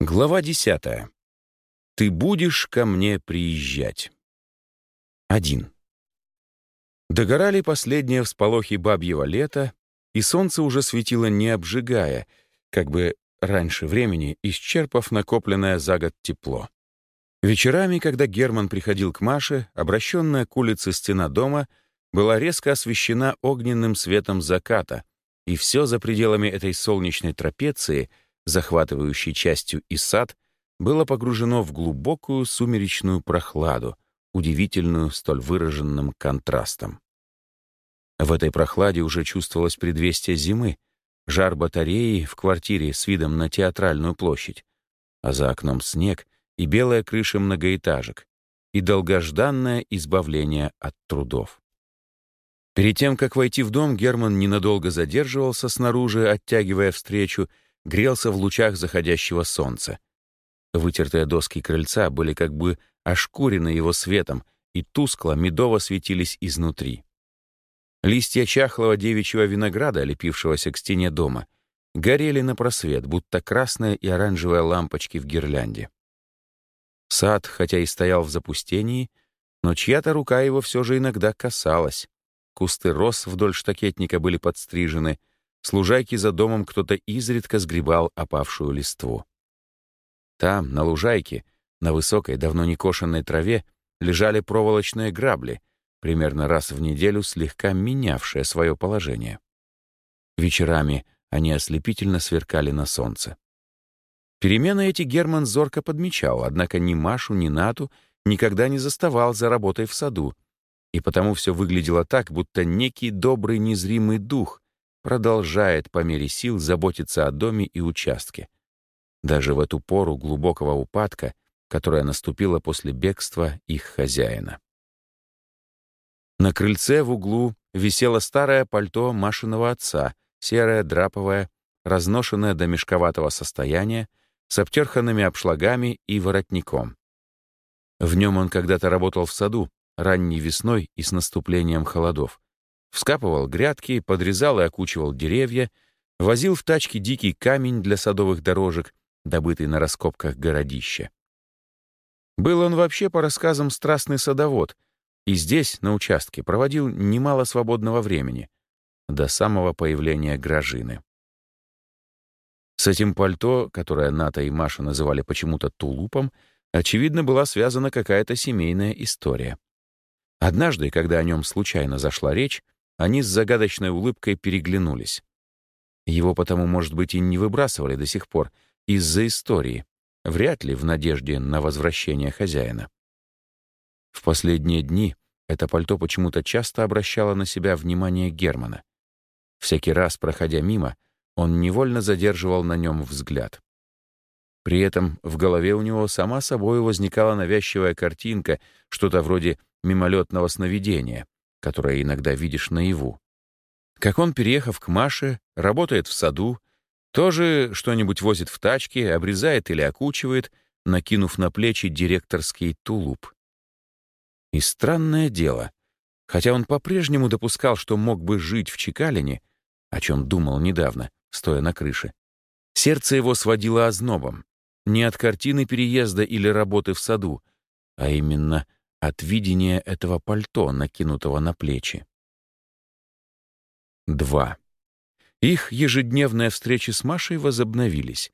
Глава десятая. Ты будешь ко мне приезжать. Один. Догорали последние всполохи бабьего лета, и солнце уже светило не обжигая, как бы раньше времени, исчерпав накопленное за год тепло. Вечерами, когда Герман приходил к Маше, обращенная к улице стена дома была резко освещена огненным светом заката, и все за пределами этой солнечной трапеции, захватывающей частью и сад, было погружено в глубокую сумеречную прохладу, удивительную столь выраженным контрастом. В этой прохладе уже чувствовалось предвестие зимы, жар батареи в квартире с видом на театральную площадь, а за окном снег и белая крыша многоэтажек, и долгожданное избавление от трудов. Перед тем, как войти в дом, Герман ненадолго задерживался снаружи, оттягивая встречу, грелся в лучах заходящего солнца. Вытертые доски крыльца были как бы ошкурены его светом и тускло, медово светились изнутри. Листья чахлого девичьего винограда, лепившегося к стене дома, горели на просвет, будто красные и оранжевые лампочки в гирлянде. Сад, хотя и стоял в запустении, но чья-то рука его все же иногда касалась. Кусты роз вдоль штакетника были подстрижены, служайки за домом кто-то изредка сгребал опавшую листву. Там, на лужайке, на высокой, давно не кошенной траве, лежали проволочные грабли, примерно раз в неделю слегка менявшие свое положение. Вечерами они ослепительно сверкали на солнце. Перемены эти Герман зорко подмечал, однако ни Машу, ни Нату никогда не заставал за работой в саду, и потому все выглядело так, будто некий добрый незримый дух продолжает по мере сил заботиться о доме и участке. Даже в эту пору глубокого упадка, которая наступила после бегства их хозяина. На крыльце в углу висело старое пальто Машиного отца, серое, драповое, разношенное до мешковатого состояния, с обтерханными обшлагами и воротником. В нем он когда-то работал в саду, ранней весной и с наступлением холодов. Вскапывал грядки, подрезал и окучивал деревья, возил в тачке дикий камень для садовых дорожек, добытый на раскопках городища. Был он вообще, по рассказам, страстный садовод, и здесь, на участке, проводил немало свободного времени, до самого появления Гражины. С этим пальто, которое Ната и Маша называли почему-то тулупом, очевидно, была связана какая-то семейная история. Однажды, когда о нем случайно зашла речь, они с загадочной улыбкой переглянулись. Его потому, может быть, и не выбрасывали до сих пор из-за истории, вряд ли в надежде на возвращение хозяина. В последние дни это пальто почему-то часто обращало на себя внимание Германа. Всякий раз, проходя мимо, он невольно задерживал на нем взгляд. При этом в голове у него сама собой возникала навязчивая картинка, что-то вроде мимолетного сновидения, которое иногда видишь наяву. Как он, переехав к Маше, работает в саду, тоже что-нибудь возит в тачке, обрезает или окучивает, накинув на плечи директорский тулуп. И странное дело, хотя он по-прежнему допускал, что мог бы жить в Чекалине, о чем думал недавно, стоя на крыше, сердце его сводило ознобом. Не от картины переезда или работы в саду, а именно от видения этого пальто, накинутого на плечи. 2. Их ежедневные встречи с Машей возобновились,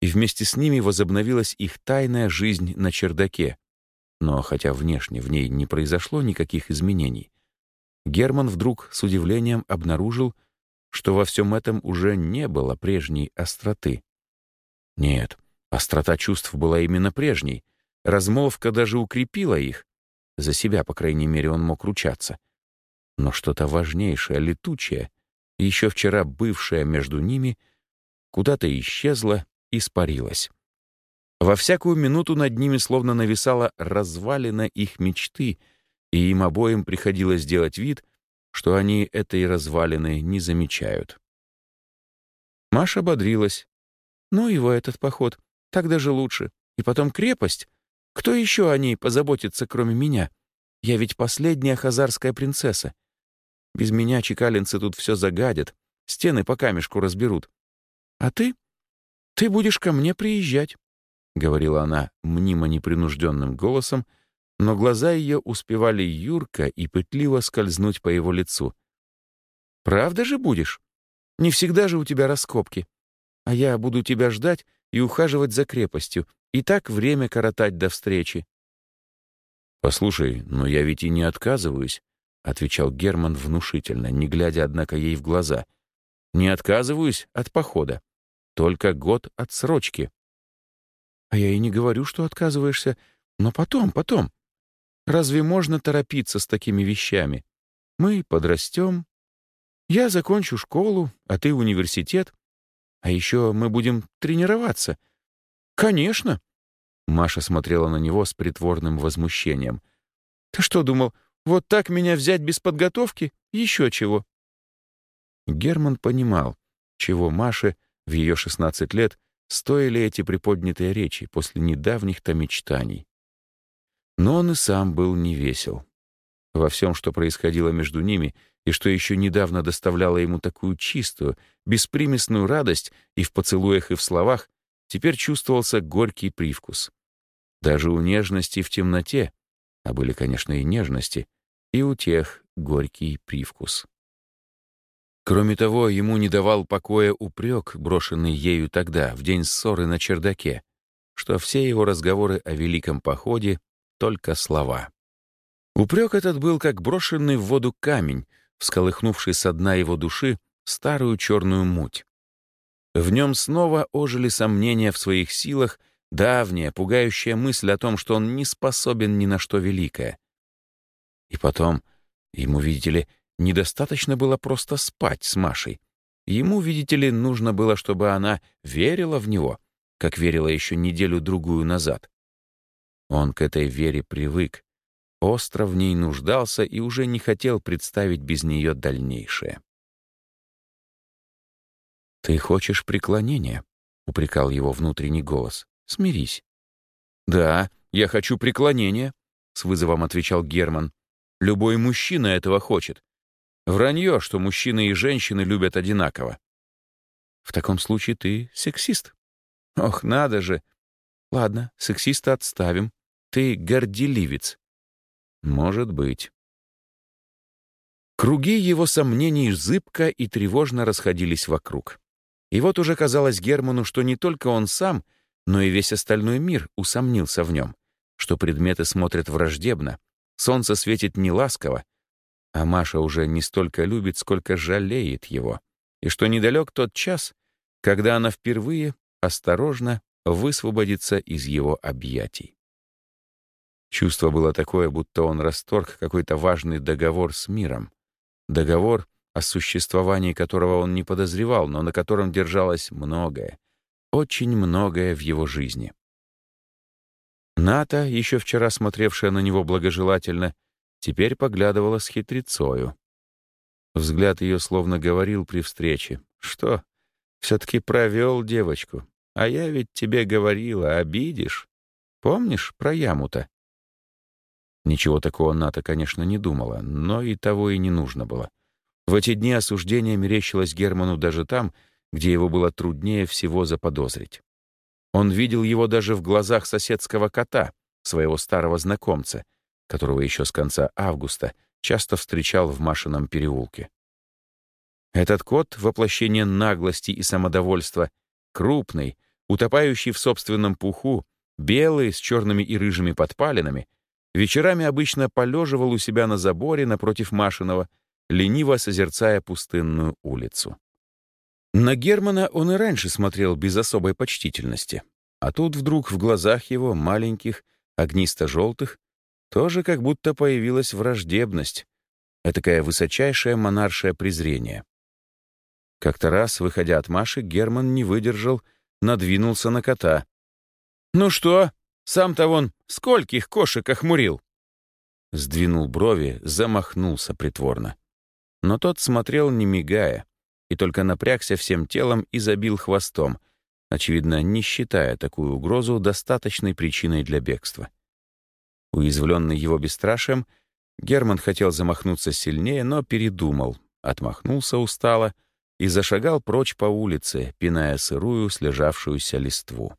и вместе с ними возобновилась их тайная жизнь на чердаке. Но хотя внешне в ней не произошло никаких изменений, Герман вдруг с удивлением обнаружил, что во всем этом уже не было прежней остроты. Нет, острота чувств была именно прежней, размолвка даже укрепила их, за себя, по крайней мере, он мог ручаться. Но что-то важнейшее, летучее, еще вчера бывшее между ними, куда-то исчезло, испарилось. Во всякую минуту над ними словно нависала развалина их мечты, и им обоим приходилось делать вид, что они этой развалины не замечают. Маша бодрилась. «Ну его этот поход, так даже лучше. И потом крепость. Кто еще о ней позаботится, кроме меня? Я ведь последняя хазарская принцесса. Без меня чекалинцы тут все загадят, стены по камешку разберут. А ты? Ты будешь ко мне приезжать. говорила она мнимо непринужденным голосом, но глаза ее успевали юрко и пытливо скользнуть по его лицу. «Правда же будешь? Не всегда же у тебя раскопки. А я буду тебя ждать и ухаживать за крепостью, и так время коротать до встречи». «Послушай, но я ведь и не отказываюсь», — отвечал Герман внушительно, не глядя, однако, ей в глаза. «Не отказываюсь от похода. Только год отсрочки». «А я и не говорю, что отказываешься, но потом, потом. Разве можно торопиться с такими вещами? Мы подрастем. Я закончу школу, а ты университет. А еще мы будем тренироваться. Конечно. Маша смотрела на него с притворным возмущением. Ты что думал, вот так меня взять без подготовки? Еще чего? Герман понимал, чего Маше в ее 16 лет стоили эти приподнятые речи после недавних-то мечтаний. Но он и сам был невесел. Во всем, что происходило между ними, и что еще недавно доставляло ему такую чистую, беспримесную радость и в поцелуях, и в словах, теперь чувствовался горький привкус. Даже у нежности в темноте, а были, конечно, и нежности, и у тех горький привкус. Кроме того, ему не давал покоя упрек, брошенный ею тогда, в день ссоры на чердаке, что все его разговоры о великом походе — только слова. Упрек этот был как брошенный в воду камень, всколыхнувший со дна его души старую черную муть. В нем снова ожили сомнения в своих силах, давняя, пугающая мысль о том, что он не способен ни на что великое. И потом, ему, видите ли, недостаточно было просто спать с Машей. Ему, видите ли, нужно было, чтобы она верила в него, как верила еще неделю-другую назад. Он к этой вере привык, остро в ней нуждался и уже не хотел представить без нее дальнейшее. «Ты хочешь преклонения?» — упрекал его внутренний голос. «Смирись». «Да, я хочу преклонения», — с вызовом отвечал Герман. «Любой мужчина этого хочет. Вранье, что мужчины и женщины любят одинаково». «В таком случае ты сексист». «Ох, надо же!» «Ладно, сексиста отставим. Ты горделивец. Может быть. Круги его сомнений зыбко и тревожно расходились вокруг. И вот уже казалось Герману, что не только он сам, но и весь остальной мир усомнился в нем, что предметы смотрят враждебно, солнце светит неласково, а Маша уже не столько любит, сколько жалеет его, и что недалек тот час, когда она впервые осторожно высвободится из его объятий. Чувство было такое, будто он расторг какой-то важный договор с миром. Договор, о существовании которого он не подозревал, но на котором держалось многое, очень многое в его жизни. Ната, еще вчера смотревшая на него благожелательно, теперь поглядывала с хитрецою. Взгляд ее словно говорил при встрече. «Что, все-таки провел девочку? А я ведь тебе говорила, обидишь. Помнишь про яму-то?» Ничего такого Ната, конечно, не думала, но и того и не нужно было. В эти дни осуждение мерещилось Герману даже там, где его было труднее всего заподозрить. Он видел его даже в глазах соседского кота, своего старого знакомца, которого еще с конца августа часто встречал в Машином переулке. Этот кот — воплощение наглости и самодовольства, крупный, утопающий в собственном пуху, белый, с черными и рыжими подпалинами, Вечерами обычно полеживал у себя на заборе напротив Машиного, лениво созерцая пустынную улицу. На Германа он и раньше смотрел без особой почтительности. А тут вдруг в глазах его, маленьких, огнисто-желтых, тоже как будто появилась враждебность, этакое высочайшее монаршее презрение. Как-то раз, выходя от Маши, Герман не выдержал, надвинулся на кота. «Ну что, сам-то вон скольких кошек охмурил!» Сдвинул брови, замахнулся притворно. Но тот смотрел, не мигая, и только напрягся всем телом и забил хвостом, очевидно, не считая такую угрозу достаточной причиной для бегства. Уязвленный его бесстрашием, Герман хотел замахнуться сильнее, но передумал, отмахнулся устало и зашагал прочь по улице, пиная сырую, слежавшуюся листву.